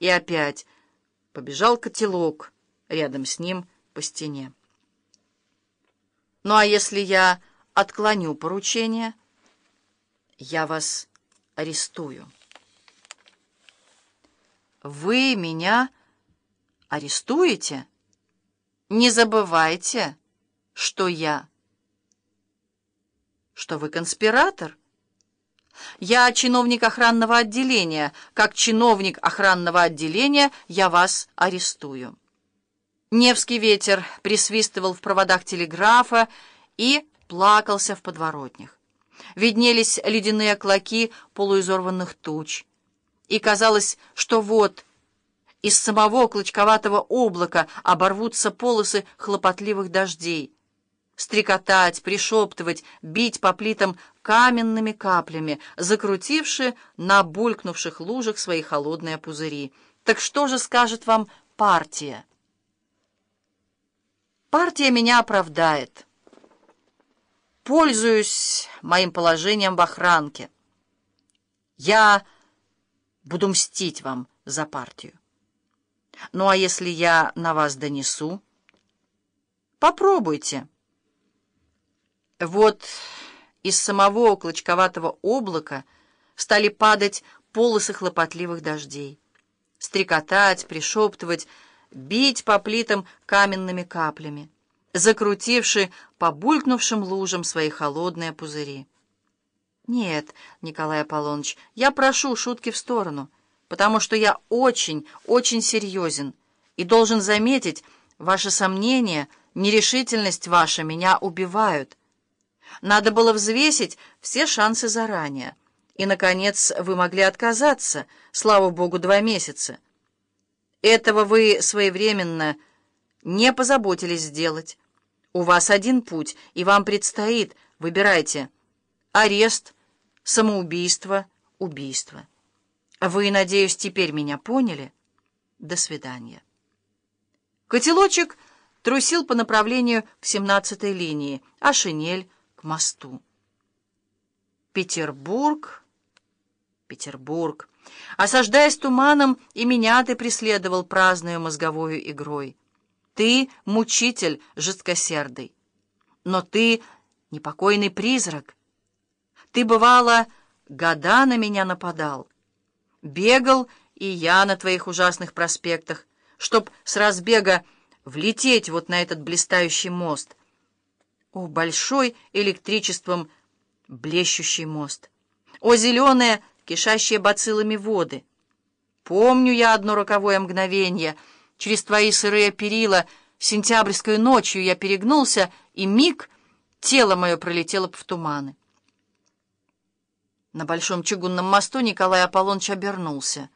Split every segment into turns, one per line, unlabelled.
И опять побежал котелок рядом с ним по стене. Ну а если я отклоню поручение, я вас арестую. Вы меня арестуете? Не забывайте, что я... Что вы конспиратор? Я чиновник охранного отделения. Как чиновник охранного отделения я вас арестую. Невский ветер присвистывал в проводах телеграфа и плакался в подворотнях. Виднелись ледяные клоки полуизорванных туч. И казалось, что вот из самого клочковатого облака оборвутся полосы хлопотливых дождей. Стрекотать, пришептывать, бить по плитам каменными каплями, закрутивши на булькнувших лужах свои холодные пузыри. Так что же скажет вам партия? Партия меня оправдает. Пользуюсь моим положением в охранке. Я буду мстить вам за партию. Ну а если я на вас донесу? Попробуйте. Вот из самого клочковатого облака стали падать полосы хлопотливых дождей. Стрекотать, пришептывать, бить по плитам каменными каплями, закрутивши по булькнувшим лужам свои холодные пузыри. Нет, Николай Аполлоныч, я прошу шутки в сторону — потому что я очень, очень серьезен и должен заметить, ваши сомнения, нерешительность ваша меня убивают. Надо было взвесить все шансы заранее. И, наконец, вы могли отказаться, слава богу, два месяца. Этого вы своевременно не позаботились сделать. У вас один путь, и вам предстоит, выбирайте, арест, самоубийство, убийство. Вы, надеюсь, теперь меня поняли? До свидания. Котелочек трусил по направлению к 17-й линии, а шинель — к мосту. Петербург, Петербург. Осаждаясь туманом, и меня ты преследовал праздную мозговую игрой. Ты — мучитель жесткосердый, но ты — непокойный призрак. Ты, бывало, года на меня нападал, Бегал и я на твоих ужасных проспектах, чтоб с разбега влететь вот на этот блистающий мост. О, большой электричеством блещущий мост! О, зеленые, кишащие бациллами воды! Помню я одно роковое мгновенье. Через твои сырые перила сентябрьской ночью я перегнулся, и миг тело мое пролетело в туманы. На большом чугунном мосту Николай Аполлоныч обернулся.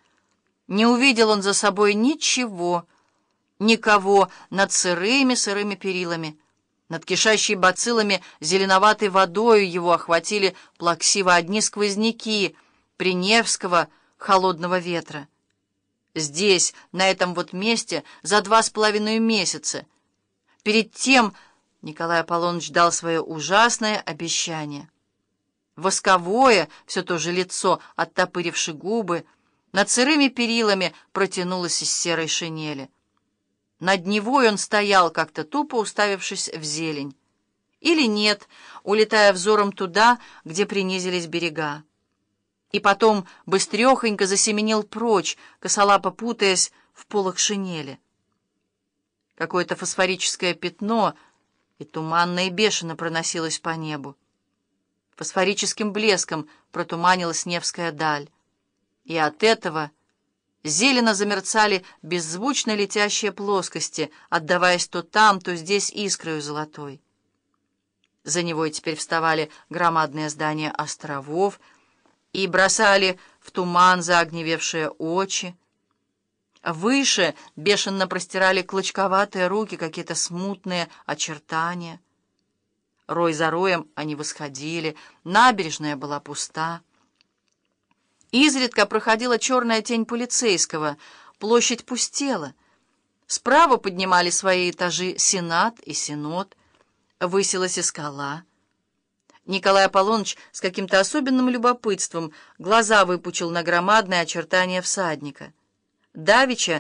Не увидел он за собой ничего, никого над сырыми-сырыми перилами. Над кишащей бациллами зеленоватой водою его охватили плаксиво одни сквозняки Приневского холодного ветра. Здесь, на этом вот месте, за два с половиной месяца. Перед тем Николай Аполлоныч дал свое ужасное обещание — Восковое, все то же лицо, оттопыривши губы, над сырыми перилами протянулось из серой шинели. Над Невой он стоял, как-то тупо уставившись в зелень. Или нет, улетая взором туда, где принизились берега. И потом быстрехонько засеменил прочь, косолапо путаясь в полах шинели. Какое-то фосфорическое пятно и туманно и бешено проносилось по небу. Фосфорическим блеском протуманилась Невская даль. И от этого зелено замерцали беззвучно летящие плоскости, отдаваясь то там, то здесь искрою золотой. За него теперь вставали громадные здания островов и бросали в туман загневевшие очи. Выше бешено простирали клочковатые руки какие-то смутные очертания. Рой за роем они восходили, набережная была пуста. Изредка проходила черная тень полицейского, площадь пустела. Справа поднимали свои этажи Сенат и Синод, высилась и скала. Николай Аполлоныч с каким-то особенным любопытством глаза выпучил на громадное очертание всадника. Давича